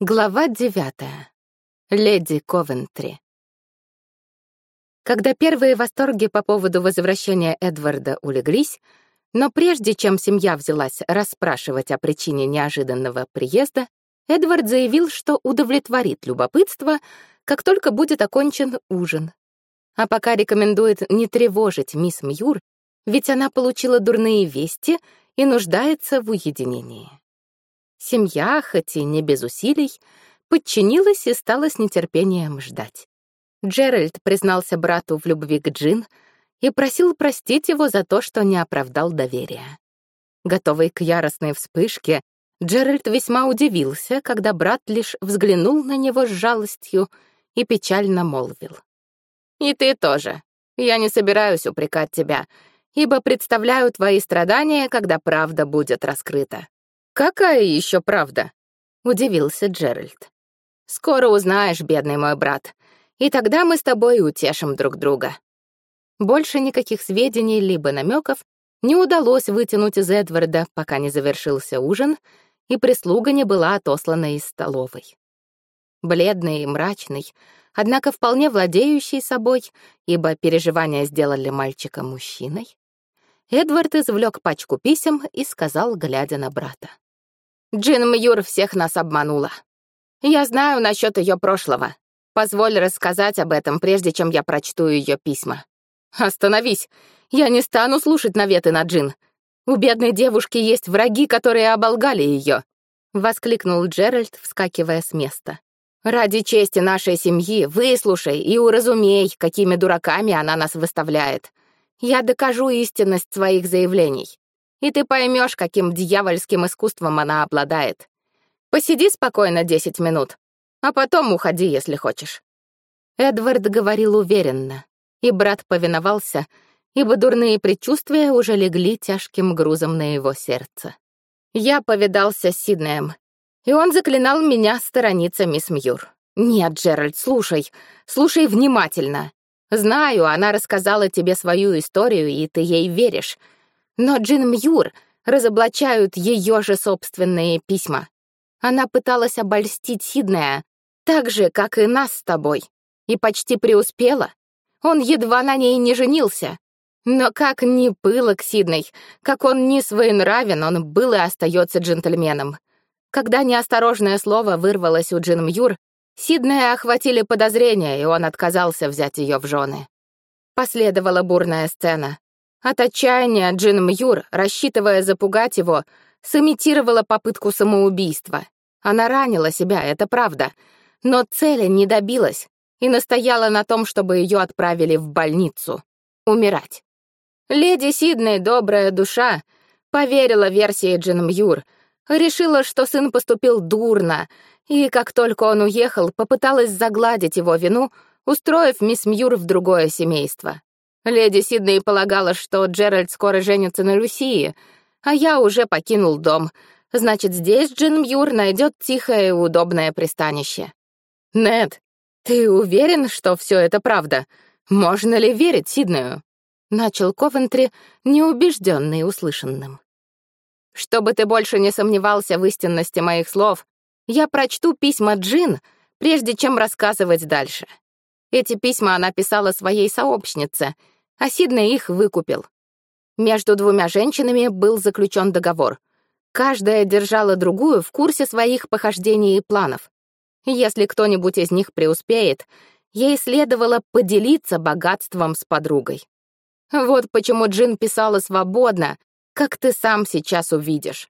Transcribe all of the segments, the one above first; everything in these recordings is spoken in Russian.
Глава девятая. Леди Ковентри. Когда первые восторги по поводу возвращения Эдварда улеглись, но прежде чем семья взялась расспрашивать о причине неожиданного приезда, Эдвард заявил, что удовлетворит любопытство, как только будет окончен ужин. А пока рекомендует не тревожить мисс Мьюр, ведь она получила дурные вести и нуждается в уединении. Семья, хоть и не без усилий, подчинилась и стала с нетерпением ждать. Джеральд признался брату в любви к Джин и просил простить его за то, что не оправдал доверия. Готовый к яростной вспышке, Джеральд весьма удивился, когда брат лишь взглянул на него с жалостью и печально молвил. «И ты тоже. Я не собираюсь упрекать тебя, ибо представляю твои страдания, когда правда будет раскрыта. «Какая еще правда?» — удивился Джеральд. «Скоро узнаешь, бедный мой брат, и тогда мы с тобой утешим друг друга». Больше никаких сведений либо намеков не удалось вытянуть из Эдварда, пока не завершился ужин, и прислуга не была отослана из столовой. Бледный и мрачный, однако вполне владеющий собой, ибо переживания сделали мальчика мужчиной, Эдвард извлек пачку писем и сказал, глядя на брата. Джин Мьюр всех нас обманула. Я знаю насчет ее прошлого. Позволь рассказать об этом, прежде чем я прочту ее письма. Остановись. Я не стану слушать наветы на Джин. У бедной девушки есть враги, которые оболгали ее. Воскликнул Джеральд, вскакивая с места. Ради чести нашей семьи выслушай и уразумей, какими дураками она нас выставляет. Я докажу истинность своих заявлений и ты поймешь, каким дьявольским искусством она обладает. Посиди спокойно 10 минут, а потом уходи, если хочешь». Эдвард говорил уверенно, и брат повиновался, ибо дурные предчувствия уже легли тяжким грузом на его сердце. Я повидался с Сиднеем, и он заклинал меня сторониться мисс Мьюр. «Нет, Джеральд, слушай, слушай внимательно. Знаю, она рассказала тебе свою историю, и ты ей веришь, но Джин Мьюр разоблачают ее же собственные письма. Она пыталась обольстить Сиднея, так же, как и нас с тобой, и почти преуспела. Он едва на ней не женился. Но как ни пылок Сидней, как он ни своенравен, он был и остается джентльменом. Когда неосторожное слово вырвалось у Джин Мьюр, Сиднея охватили подозрения, и он отказался взять ее в жены. Последовала бурная сцена. От отчаяния Джин Мьюр, рассчитывая запугать его, сымитировала попытку самоубийства. Она ранила себя, это правда, но цели не добилась и настояла на том, чтобы ее отправили в больницу. Умирать. Леди Сидней, добрая душа, поверила версии Джин Мьюр, решила, что сын поступил дурно, и как только он уехал, попыталась загладить его вину, устроив мисс Мьюр в другое семейство. Леди Сидней полагала, что Джеральд скоро женится на Люсии, а я уже покинул дом. Значит, здесь Джин Мьюр найдет тихое и удобное пристанище. Нед, ты уверен, что все это правда? Можно ли верить Сиднею? Начал Ковентри, неубежденный услышанным. Чтобы ты больше не сомневался в истинности моих слов, я прочту письма Джин, прежде чем рассказывать дальше. Эти письма она писала своей сообщнице — а Сиднey их выкупил. Между двумя женщинами был заключен договор. Каждая держала другую в курсе своих похождений и планов. Если кто-нибудь из них преуспеет, ей следовало поделиться богатством с подругой. Вот почему Джин писала свободно, как ты сам сейчас увидишь.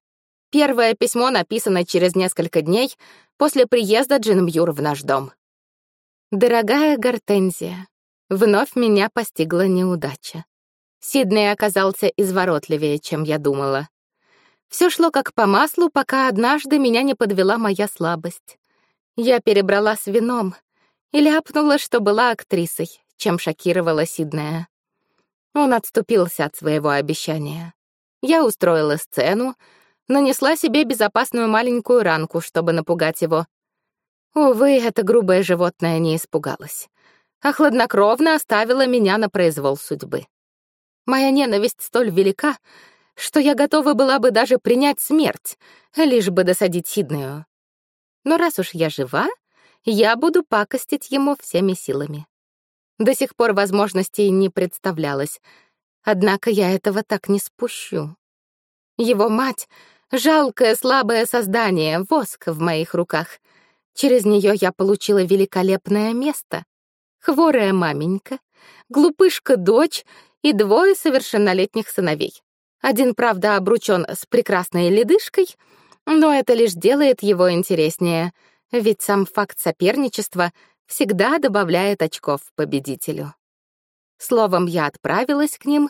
Первое письмо написано через несколько дней после приезда Джин Мьюр в наш дом. «Дорогая Гортензия, Вновь меня постигла неудача. Сидней оказался изворотливее, чем я думала. Все шло как по маслу, пока однажды меня не подвела моя слабость. Я перебрала с вином и ляпнула, что была актрисой, чем шокировала Сиднея. Он отступился от своего обещания. Я устроила сцену, нанесла себе безопасную маленькую ранку, чтобы напугать его. Увы, это грубое животное не испугалось а хладнокровно оставила меня на произвол судьбы. Моя ненависть столь велика, что я готова была бы даже принять смерть, лишь бы досадить Сиднею. Но раз уж я жива, я буду пакостить ему всеми силами. До сих пор возможностей не представлялось, однако я этого так не спущу. Его мать — жалкое слабое создание, воск в моих руках. Через нее я получила великолепное место. Хворая маменька, глупышка-дочь и двое совершеннолетних сыновей. Один, правда, обручён с прекрасной ледышкой, но это лишь делает его интереснее, ведь сам факт соперничества всегда добавляет очков победителю. Словом, я отправилась к ним,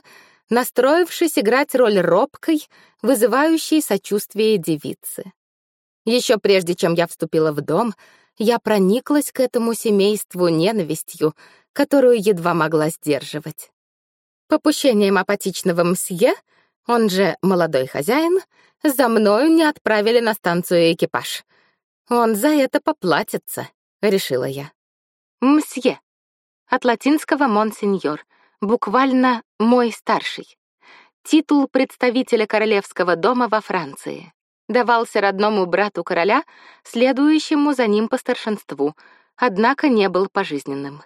настроившись играть роль робкой, вызывающей сочувствие девицы. Еще прежде, чем я вступила в дом, я прониклась к этому семейству ненавистью, которую едва могла сдерживать. Попущением апатичного мсье, он же молодой хозяин, за мною не отправили на станцию экипаж. Он за это поплатится, решила я. Мсье. От латинского монсеньор, буквально «мой старший». Титул представителя королевского дома во Франции. Давался родному брату короля, следующему за ним по старшинству, однако не был пожизненным.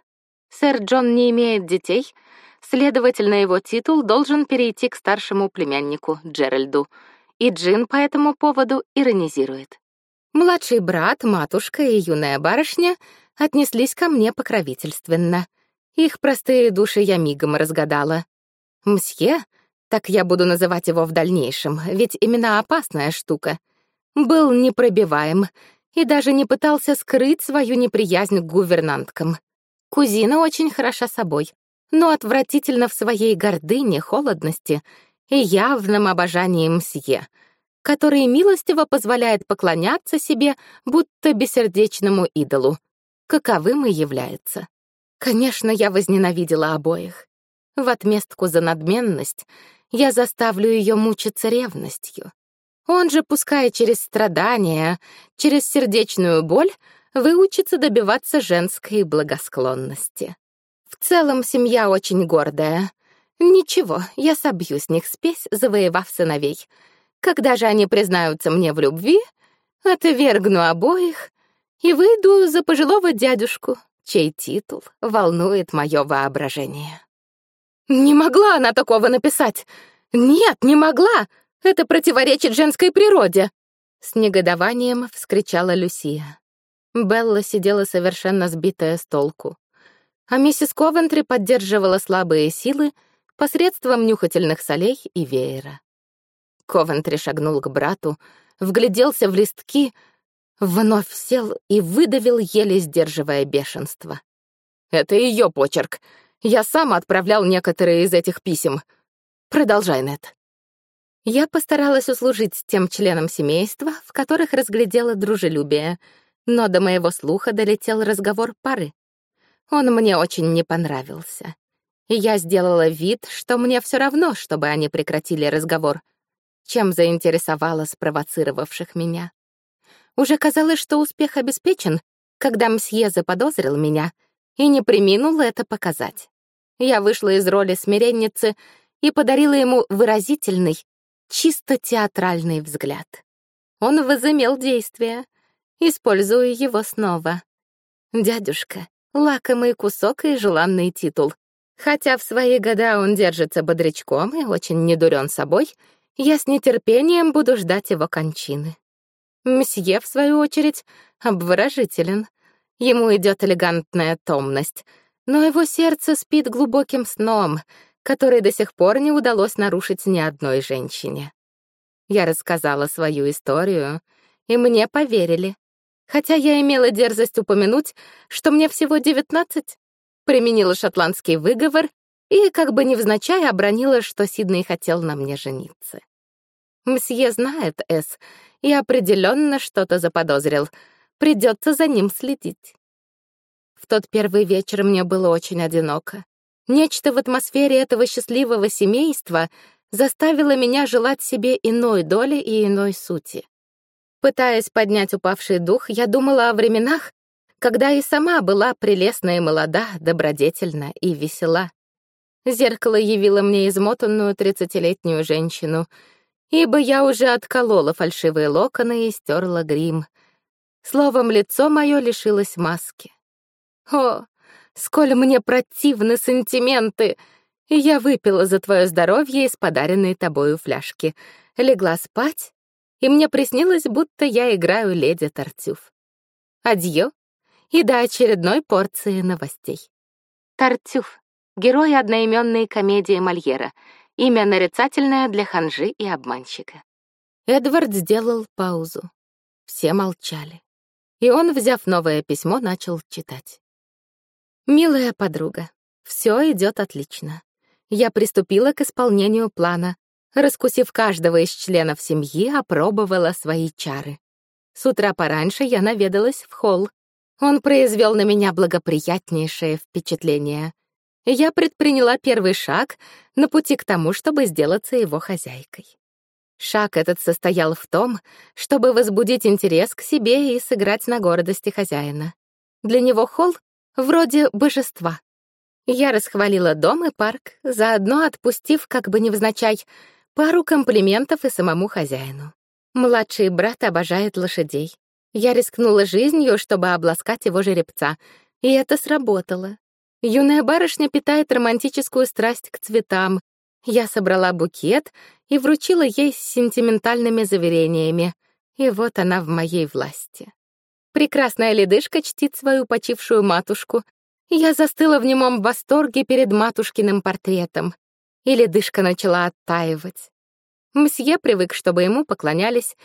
Сэр Джон не имеет детей, следовательно, его титул должен перейти к старшему племяннику Джеральду, и Джин по этому поводу иронизирует. Младший брат, матушка и юная барышня отнеслись ко мне покровительственно. Их простые души я мигом разгадала. Мсье, так я буду называть его в дальнейшем, ведь именно опасная штука, был непробиваем и даже не пытался скрыть свою неприязнь к гувернанткам. Кузина очень хороша собой, но отвратительно в своей гордыне, холодности и явном обожании мсье, который милостиво позволяет поклоняться себе, будто бессердечному идолу, каковым и является. Конечно, я возненавидела обоих. В отместку за надменность я заставлю ее мучиться ревностью. Он же, пускай через страдания, через сердечную боль, выучится добиваться женской благосклонности. В целом, семья очень гордая. Ничего, я собью с них спесь, завоевав сыновей. Когда же они признаются мне в любви, отвергну обоих и выйду за пожилого дядюшку, чей титул волнует мое воображение. Не могла она такого написать. Нет, не могла. Это противоречит женской природе. С негодованием вскричала Люсия. Белла сидела совершенно сбитая с толку. А миссис Ковентри поддерживала слабые силы посредством нюхательных солей и веера. Ковентри шагнул к брату, вгляделся в листки, вновь сел и выдавил, еле сдерживая бешенство. «Это ее почерк. Я сам отправлял некоторые из этих писем. Продолжай, Нет. Я постаралась услужить тем членам семейства, в которых разглядела дружелюбие — но до моего слуха долетел разговор пары. Он мне очень не понравился. И я сделала вид, что мне все равно, чтобы они прекратили разговор, чем заинтересовала спровоцировавших меня. Уже казалось, что успех обеспечен, когда мсье заподозрил меня и не приминул это показать. Я вышла из роли смиренницы и подарила ему выразительный, чисто театральный взгляд. Он возымел действие — Использую его снова. Дядюшка — лакомый кусок и желанный титул. Хотя в свои года он держится бодрячком и очень недурен собой, я с нетерпением буду ждать его кончины. Мсье, в свою очередь, обворожителен. Ему идет элегантная томность, но его сердце спит глубоким сном, который до сих пор не удалось нарушить ни одной женщине. Я рассказала свою историю, и мне поверили хотя я имела дерзость упомянуть, что мне всего девятнадцать, применила шотландский выговор и как бы невзначай обронила, что Сидней хотел на мне жениться. Мсье знает С и определенно что-то заподозрил. Придется за ним следить. В тот первый вечер мне было очень одиноко. Нечто в атмосфере этого счастливого семейства заставило меня желать себе иной доли и иной сути. Пытаясь поднять упавший дух, я думала о временах, когда и сама была прелестна и молода, добродетельна и весела. Зеркало явило мне измотанную тридцатилетнюю женщину, ибо я уже отколола фальшивые локоны и стерла грим. Словом, лицо мое лишилось маски. О, сколь мне противны сантименты! Я выпила за твое здоровье из подаренной тобою фляжки, легла спать, и мне приснилось, будто я играю леди Тартюф. Адьё и до очередной порции новостей. Тартюф — герой одноименной комедии Мольера, имя нарицательное для ханжи и обманщика. Эдвард сделал паузу. Все молчали. И он, взяв новое письмо, начал читать. «Милая подруга, все идет отлично. Я приступила к исполнению плана. Раскусив каждого из членов семьи, опробовала свои чары. С утра пораньше я наведалась в холл. Он произвел на меня благоприятнейшее впечатление. Я предприняла первый шаг на пути к тому, чтобы сделаться его хозяйкой. Шаг этот состоял в том, чтобы возбудить интерес к себе и сыграть на гордости хозяина. Для него холл — вроде божества. Я расхвалила дом и парк, заодно отпустив, как бы невзначай, пару комплиментов и самому хозяину. Младший брат обожает лошадей. Я рискнула жизнью, чтобы обласкать его жеребца, и это сработало. Юная барышня питает романтическую страсть к цветам. Я собрала букет и вручила ей с сентиментальными заверениями. И вот она в моей власти. Прекрасная ледышка чтит свою почившую матушку. Я застыла в немом восторге перед матушкиным портретом. И ледышка начала оттаивать. Мсье привык, чтобы ему поклонялись.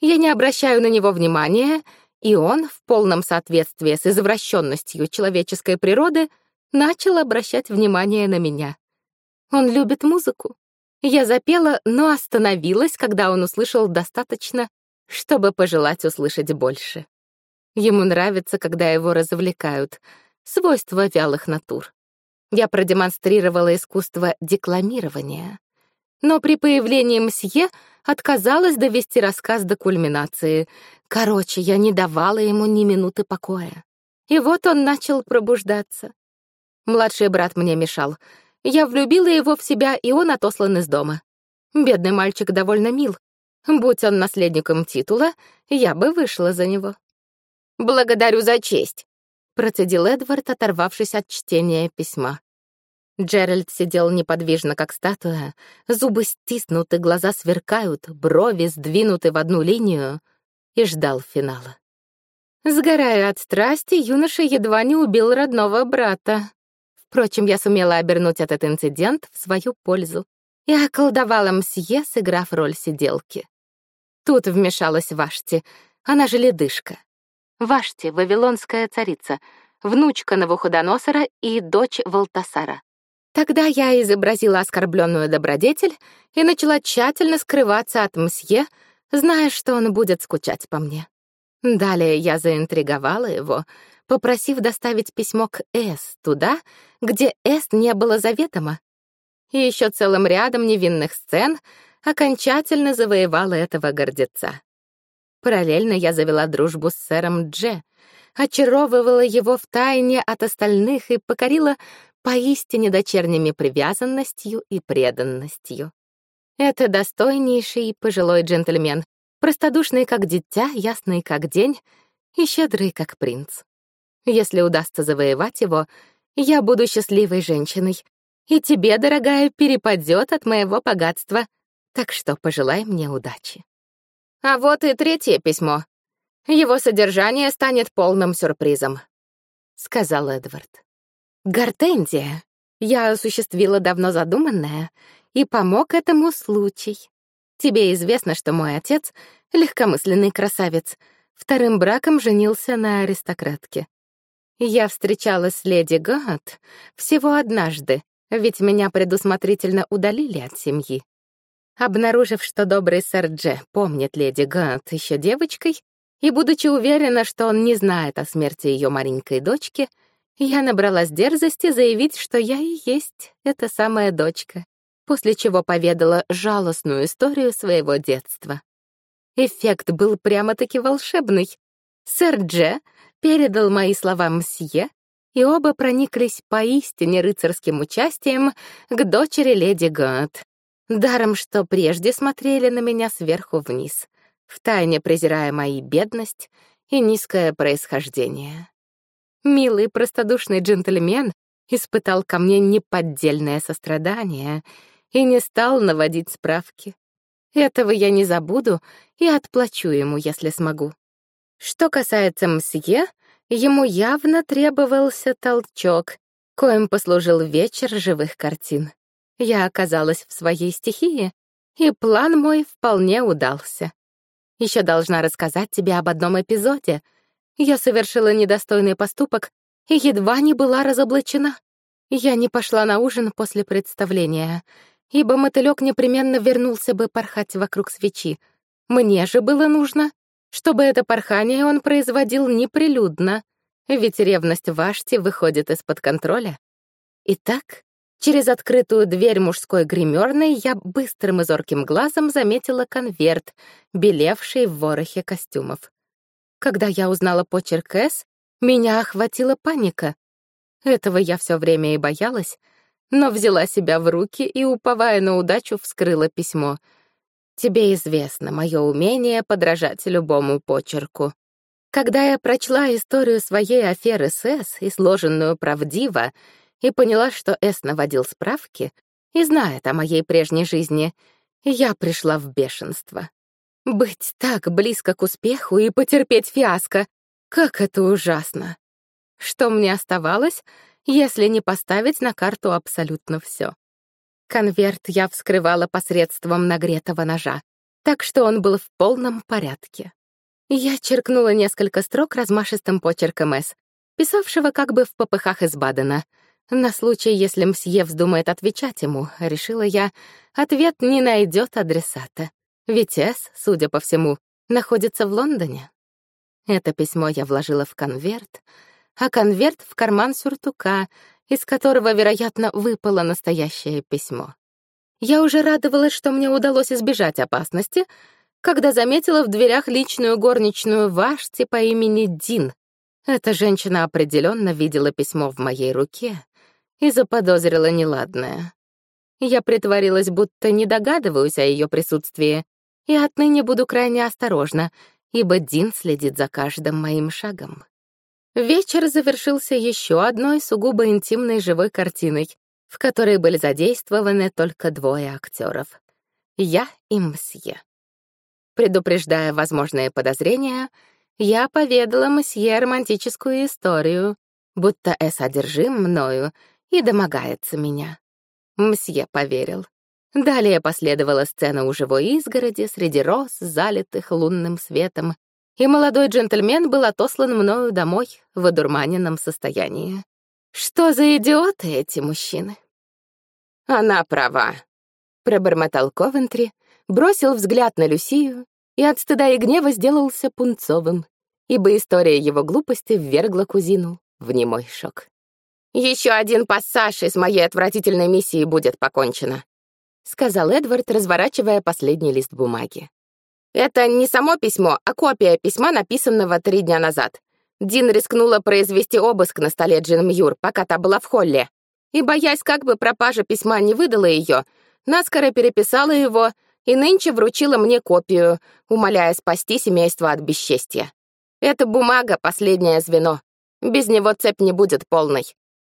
Я не обращаю на него внимания, и он, в полном соответствии с извращенностью человеческой природы, начал обращать внимание на меня. Он любит музыку. Я запела, но остановилась, когда он услышал достаточно, чтобы пожелать услышать больше. Ему нравится, когда его развлекают. Свойство вялых натур. Я продемонстрировала искусство декламирования. Но при появлении мсье отказалась довести рассказ до кульминации. Короче, я не давала ему ни минуты покоя. И вот он начал пробуждаться. Младший брат мне мешал — я влюбила его в себя, и он отослан из дома. Бедный мальчик довольно мил. Будь он наследником титула, я бы вышла за него. «Благодарю за честь», — процедил Эдвард, оторвавшись от чтения письма. Джеральд сидел неподвижно, как статуя, зубы стиснуты, глаза сверкают, брови сдвинуты в одну линию, и ждал финала. Сгорая от страсти, юноша едва не убил родного брата. Впрочем, я сумела обернуть этот инцидент в свою пользу и околдовала мсье, сыграв роль сиделки. Тут вмешалась Вашти, она же ледышка. Вашти — вавилонская царица, внучка Навуходоносора и дочь Валтасара. Тогда я изобразила оскорбленную добродетель и начала тщательно скрываться от мсье, зная, что он будет скучать по мне. Далее я заинтриговала его, попросив доставить письмо к С туда, где С не было заведомо. И еще целым рядом невинных сцен окончательно завоевала этого гордеца. Параллельно я завела дружбу с сэром Дже, очаровывала его в тайне от остальных и покорила поистине дочерними привязанностью и преданностью. Это достойнейший пожилой джентльмен, простодушный как дитя, ясный как день и щедрый как принц. Если удастся завоевать его, я буду счастливой женщиной, и тебе, дорогая, перепадет от моего богатства. Так что пожелай мне удачи. А вот и третье письмо. Его содержание станет полным сюрпризом, — сказал Эдвард. Гортензия. Я осуществила давно задуманное и помог этому случай. Тебе известно, что мой отец — легкомысленный красавец. Вторым браком женился на аристократке. Я встречалась с леди Гат всего однажды, ведь меня предусмотрительно удалили от семьи. Обнаружив, что добрый сэр Дже помнит леди Гат еще девочкой, и будучи уверена, что он не знает о смерти ее маленькой дочки, я набралась дерзости заявить, что я и есть эта самая дочка, после чего поведала жалостную историю своего детства. Эффект был прямо-таки волшебный. Сэр Дже передал мои слова мсье, и оба прониклись поистине рыцарским участием к дочери леди Гот. Даром, что прежде смотрели на меня сверху вниз, втайне презирая мои бедность и низкое происхождение. Милый простодушный джентльмен испытал ко мне неподдельное сострадание и не стал наводить справки. Этого я не забуду и отплачу ему, если смогу. Что касается мсье, ему явно требовался толчок, коим послужил вечер живых картин. Я оказалась в своей стихии, и план мой вполне удался. Еще должна рассказать тебе об одном эпизоде. Я совершила недостойный поступок и едва не была разоблачена. Я не пошла на ужин после представления, ибо мотылек непременно вернулся бы порхать вокруг свечи. Мне же было нужно, чтобы это порхание он производил неприлюдно, ведь ревность Вашти выходит из-под контроля. Итак, через открытую дверь мужской гримерной я быстрым и зорким глазом заметила конверт, белевший в ворохе костюмов. Когда я узнала почерк «С», меня охватила паника. Этого я все время и боялась, но взяла себя в руки и, уповая на удачу, вскрыла письмо. Тебе известно мое умение подражать любому почерку. Когда я прочла историю своей аферы с С и сложенную правдиво, и поняла, что С наводил справки и знает о моей прежней жизни, я пришла в бешенство. Быть так близко к успеху и потерпеть фиаско, как это ужасно. Что мне оставалось, если не поставить на карту абсолютно все. Конверт я вскрывала посредством нагретого ножа, так что он был в полном порядке. Я черкнула несколько строк размашистым почерком «С», писавшего как бы в попыхах из Бадена. На случай, если мсье вздумает отвечать ему, решила я, ответ не найдет адресата. Ведь «С», судя по всему, находится в Лондоне. Это письмо я вложила в конверт, а конверт в карман сюртука, из которого, вероятно, выпало настоящее письмо. Я уже радовалась, что мне удалось избежать опасности, когда заметила в дверях личную горничную Вашти по имени Дин. Эта женщина определенно видела письмо в моей руке и заподозрила неладное. Я притворилась, будто не догадываюсь о ее присутствии, и отныне буду крайне осторожна, ибо Дин следит за каждым моим шагом. Вечер завершился еще одной сугубо интимной живой картиной, в которой были задействованы только двое актеров — я и мсье. Предупреждая возможные подозрения, я поведала мсье романтическую историю, будто Эс одержим мною и домогается меня. Мсье поверил. Далее последовала сцена у живой изгороди среди роз, залитых лунным светом, и молодой джентльмен был отослан мною домой в одурманенном состоянии. Что за идиоты эти мужчины? Она права, пробормотал Ковентри, бросил взгляд на Люсию и от стыда и гнева сделался пунцовым, ибо история его глупости ввергла кузину в немой шок. Еще один пассаж из моей отвратительной миссии будет покончено, сказал Эдвард, разворачивая последний лист бумаги. Это не само письмо, а копия письма, написанного три дня назад. Дин рискнула произвести обыск на столе Джин Мьюр, пока та была в холле. И, боясь, как бы пропажа письма не выдала ее, наскоро переписала его и нынче вручила мне копию, умоляя спасти семейство от бесчестья. Эта бумага — последнее звено. Без него цепь не будет полной.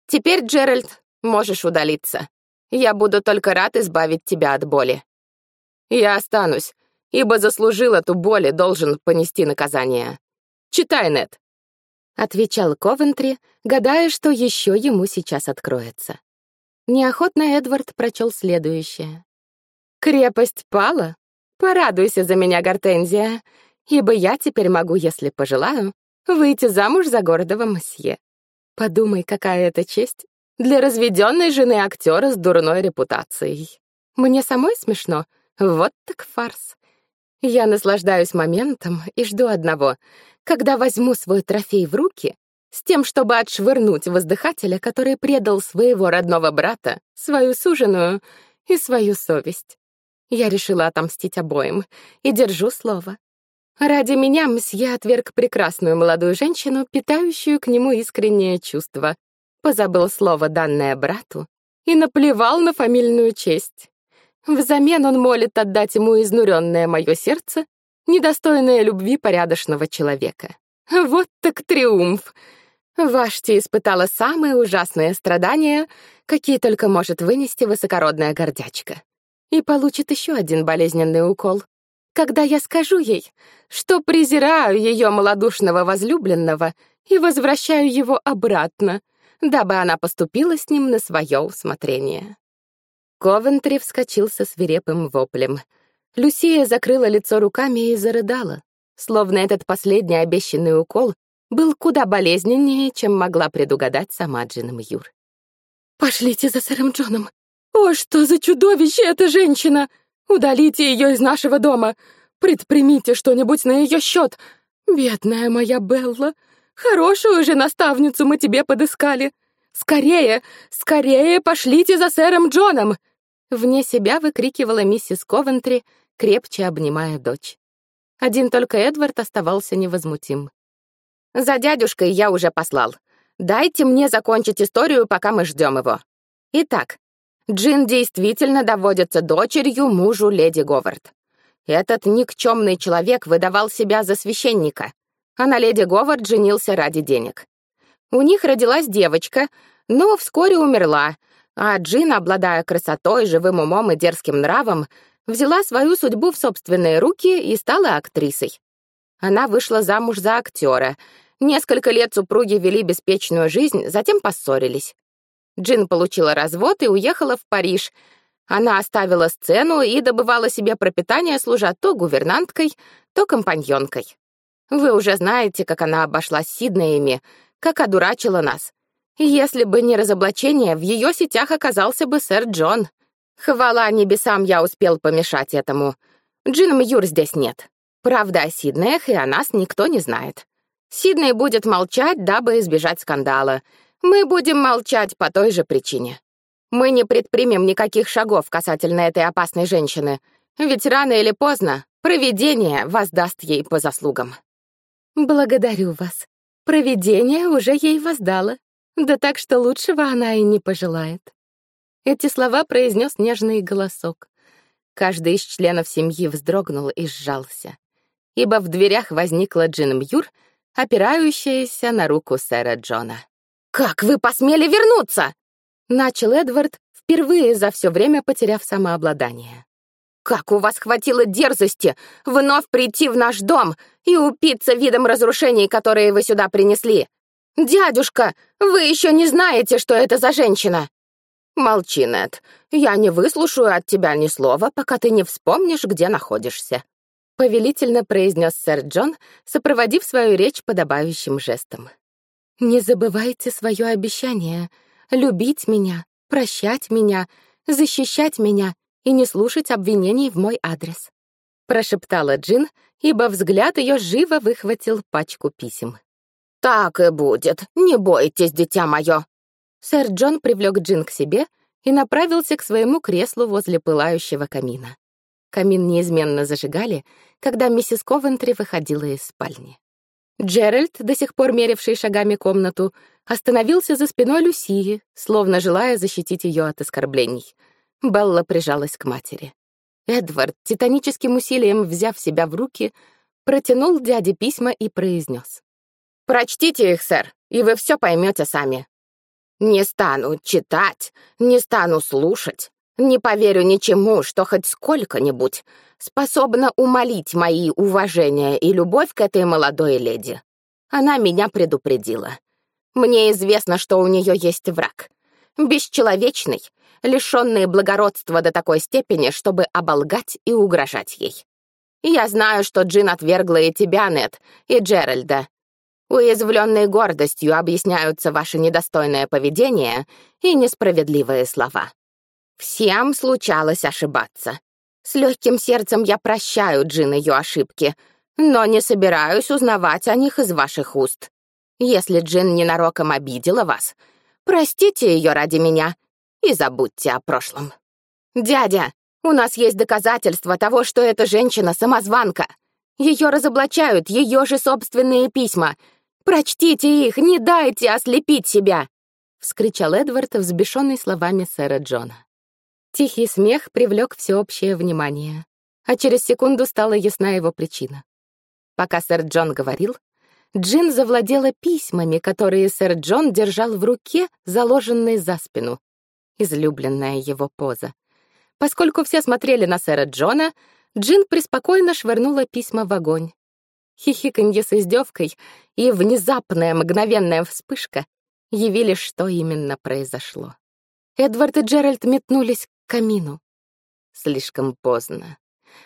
Теперь, Джеральд, можешь удалиться. Я буду только рад избавить тебя от боли. Я останусь, ибо заслужил эту боль и должен понести наказание. Читай, Нет, отвечал Ковентри, гадая, что еще ему сейчас откроется. Неохотно Эдвард прочел следующее. «Крепость пала? Порадуйся за меня, Гортензия, ибо я теперь могу, если пожелаю, выйти замуж за гордого мсье. Подумай, какая это честь для разведенной жены актера с дурной репутацией. Мне самой смешно. Вот так фарс. Я наслаждаюсь моментом и жду одного, когда возьму свой трофей в руки с тем, чтобы отшвырнуть воздыхателя, который предал своего родного брата, свою суженую и свою совесть. Я решила отомстить обоим и держу слово. Ради меня мсье отверг прекрасную молодую женщину, питающую к нему искреннее чувство, позабыл слово, данное брату, и наплевал на фамильную честь. Взамен он молит отдать ему изнуренное мое сердце, недостойное любви порядочного человека. Вот так триумф! Вашти испытала самые ужасные страдания, какие только может вынести высокородная гордячка. И получит еще один болезненный укол. Когда я скажу ей, что презираю ее малодушного возлюбленного и возвращаю его обратно, дабы она поступила с ним на свое усмотрение. Ковентри вскочил со свирепым воплем. Люсия закрыла лицо руками и зарыдала, словно этот последний обещанный укол был куда болезненнее, чем могла предугадать сама Джина Мьюр. «Пошлите за сэром Джоном! О, что за чудовище эта женщина! Удалите ее из нашего дома! Предпримите что-нибудь на ее счет! Бедная моя Белла! Хорошую же наставницу мы тебе подыскали! Скорее, скорее пошлите за сэром Джоном!» Вне себя выкрикивала миссис Ковентри, крепче обнимая дочь. Один только Эдвард оставался невозмутим. «За дядюшкой я уже послал. Дайте мне закончить историю, пока мы ждем его. Итак, Джин действительно доводится дочерью мужу леди Говард. Этот никчемный человек выдавал себя за священника, а на леди Говард женился ради денег. У них родилась девочка, но вскоре умерла, а Джин, обладая красотой, живым умом и дерзким нравом, взяла свою судьбу в собственные руки и стала актрисой. Она вышла замуж за актера Несколько лет супруги вели беспечную жизнь, затем поссорились. Джин получила развод и уехала в Париж. Она оставила сцену и добывала себе пропитание, служа то гувернанткой, то компаньонкой. Вы уже знаете, как она обошлась Сиднеями, как одурачила нас. Если бы не разоблачение, в ее сетях оказался бы сэр Джон. Хвала небесам, я успел помешать этому. Джин Мьюр здесь нет. Правда о Сиднеях и о нас никто не знает. Сидней будет молчать, дабы избежать скандала. Мы будем молчать по той же причине. Мы не предпримем никаких шагов касательно этой опасной женщины, ведь рано или поздно провидение воздаст ей по заслугам. Благодарю вас. Провидение уже ей воздало. Да так, что лучшего она и не пожелает. Эти слова произнес нежный голосок. Каждый из членов семьи вздрогнул и сжался, ибо в дверях возникла Джин Мьюр — опирающаяся на руку сэра Джона. «Как вы посмели вернуться?» — начал Эдвард, впервые за все время потеряв самообладание. «Как у вас хватило дерзости вновь прийти в наш дом и упиться видом разрушений, которые вы сюда принесли? Дядюшка, вы еще не знаете, что это за женщина!» «Молчи, Нед. Я не выслушаю от тебя ни слова, пока ты не вспомнишь, где находишься», — повелительно произнес сэр Джон, сопроводив свою речь подобающим жестом. «Не забывайте свое обещание — любить меня, прощать меня, защищать меня и не слушать обвинений в мой адрес», — прошептала Джин, ибо взгляд ее живо выхватил пачку писем. «Так и будет, не бойтесь, дитя мое!» Сэр Джон привлек Джин к себе и направился к своему креслу возле пылающего камина. Камин неизменно зажигали, когда миссис Ковентри выходила из спальни. Джеральд, до сих пор меривший шагами комнату, остановился за спиной Люсии, словно желая защитить ее от оскорблений. Белла прижалась к матери. Эдвард, титаническим усилием взяв себя в руки, протянул дяде письма и произнес. «Прочтите их, сэр, и вы все поймете сами. Не стану читать, не стану слушать, не поверю ничему, что хоть сколько-нибудь способно умолить мои уважение и любовь к этой молодой леди. Она меня предупредила. Мне известно, что у нее есть враг. Бесчеловечный, лишенный благородства до такой степени, чтобы оболгать и угрожать ей. Я знаю, что Джин отвергла и тебя, Нет, и Джеральда. Уязвленной гордостью объясняются ваше недостойное поведение и несправедливые слова. Всем случалось ошибаться. С легким сердцем я прощаю Джин ее ошибки, но не собираюсь узнавать о них из ваших уст. Если Джин ненароком обидела вас, простите ее ради меня и забудьте о прошлом. Дядя, у нас есть доказательства того, что эта женщина — самозванка. Ее разоблачают, ее же собственные письма. Прочтите их, не дайте ослепить себя!» — вскричал Эдвард, взбешенный словами сэра Джона. Тихий смех привлек всеобщее внимание, а через секунду стала ясна его причина. Пока сэр Джон говорил, Джин завладела письмами, которые сэр Джон держал в руке, заложенной за спину. Излюбленная его поза. Поскольку все смотрели на сэра Джона, Джин преспокойно швырнула письма в огонь. Хихиканье с издевкой и внезапная мгновенная вспышка явили, что именно произошло. Эдвард и Джеральд метнулись к камину. Слишком поздно.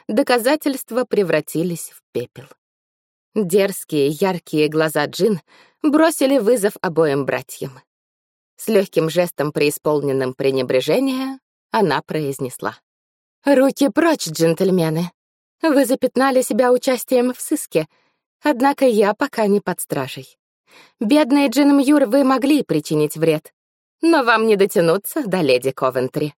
Доказательства превратились в пепел. Дерзкие, яркие глаза Джин бросили вызов обоим братьям. С легким жестом, преисполненным пренебрежения, она произнесла. «Руки прочь, джентльмены! Вы запятнали себя участием в сыске, однако я пока не под стражей. Бедный Джин Мьюр вы могли причинить вред, но вам не дотянуться до леди Ковентри».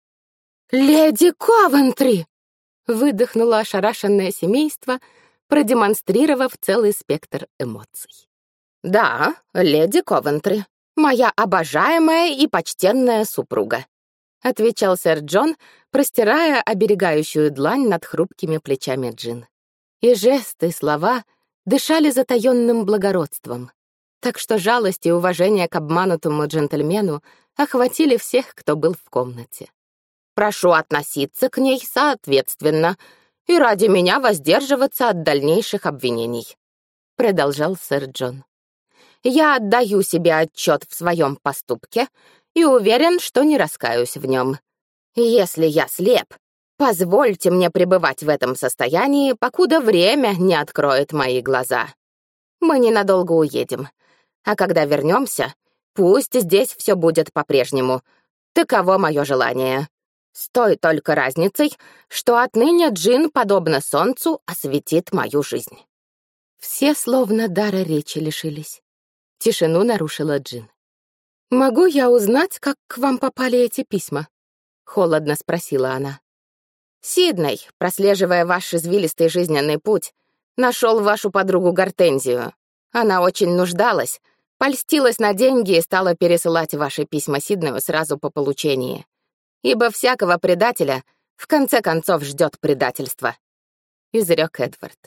«Леди Ковентри!» — выдохнуло ошарашенное семейство — продемонстрировав целый спектр эмоций. «Да, леди Ковентри, моя обожаемая и почтенная супруга», отвечал сэр Джон, простирая оберегающую длань над хрупкими плечами Джин. И жесты, и слова дышали затаённым благородством, так что жалость и уважение к обманутому джентльмену охватили всех, кто был в комнате. «Прошу относиться к ней соответственно», и ради меня воздерживаться от дальнейших обвинений», — продолжал сэр Джон. «Я отдаю себе отчет в своем поступке и уверен, что не раскаюсь в нем. Если я слеп, позвольте мне пребывать в этом состоянии, покуда время не откроет мои глаза. Мы ненадолго уедем, а когда вернемся, пусть здесь все будет по-прежнему. Таково мое желание. С той только разницей, что отныне Джин, подобно солнцу, осветит мою жизнь. Все словно дара речи лишились. Тишину нарушила Джин. «Могу я узнать, как к вам попали эти письма?» — холодно спросила она. «Сидней, прослеживая ваш извилистый жизненный путь, нашел вашу подругу Гортензию. Она очень нуждалась, польстилась на деньги и стала пересылать ваши письма Сиднею сразу по получении ибо всякого предателя в конце концов ждет предательство», — изрек Эдвард.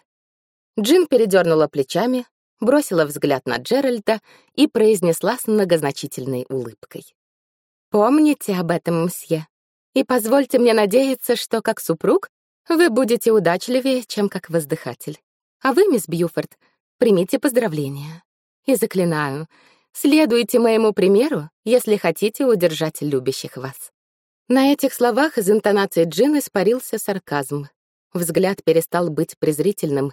Джин передернула плечами, бросила взгляд на Джеральда и произнесла с многозначительной улыбкой. «Помните об этом, мсье, и позвольте мне надеяться, что как супруг вы будете удачливее, чем как воздыхатель. А вы, мисс Бьюфорд, примите поздравления. И заклинаю, следуйте моему примеру, если хотите удержать любящих вас. На этих словах из интонации Джин испарился сарказм. Взгляд перестал быть презрительным,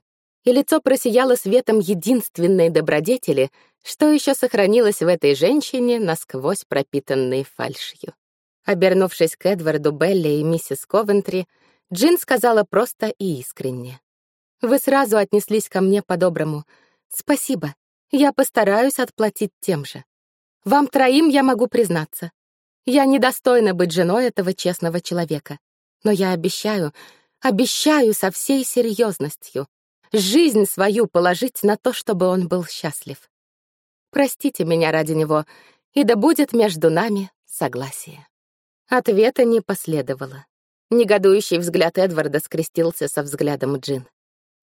и лицо просияло светом единственной добродетели, что еще сохранилось в этой женщине, насквозь пропитанной фальшью. Обернувшись к Эдварду Белли и миссис Ковентри, Джин сказала просто и искренне. «Вы сразу отнеслись ко мне по-доброму. Спасибо. Я постараюсь отплатить тем же. Вам троим я могу признаться. Я недостойна быть женой этого честного человека. Но я обещаю, обещаю со всей серьезностью жизнь свою положить на то, чтобы он был счастлив. Простите меня ради него, и да будет между нами согласие. Ответа не последовало. Негодующий взгляд Эдварда скрестился со взглядом Джин.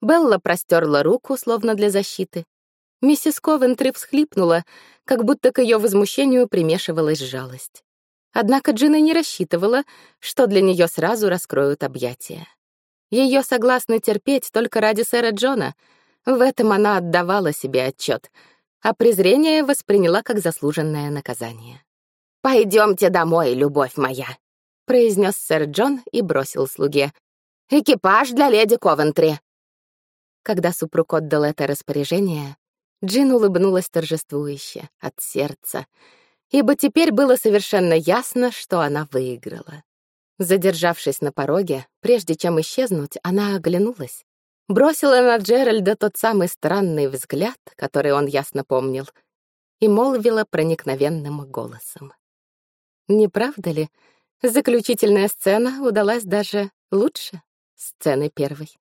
Белла простерла руку, словно для защиты. Миссис Ковентри всхлипнула, как будто к ее возмущению примешивалась жалость. Однако Джина не рассчитывала, что для нее сразу раскроют объятия. Ее согласны терпеть только ради сэра Джона. В этом она отдавала себе отчет, а презрение восприняла как заслуженное наказание. «Пойдемте домой, любовь моя», — произнес сэр Джон и бросил слуге. «Экипаж для леди Ковентри». Когда супруг отдал это распоряжение, Джин улыбнулась торжествующе, от сердца — ибо теперь было совершенно ясно, что она выиграла. Задержавшись на пороге, прежде чем исчезнуть, она оглянулась, бросила на Джеральда тот самый странный взгляд, который он ясно помнил, и молвила проникновенным голосом. «Не правда ли, заключительная сцена удалась даже лучше сцены первой?»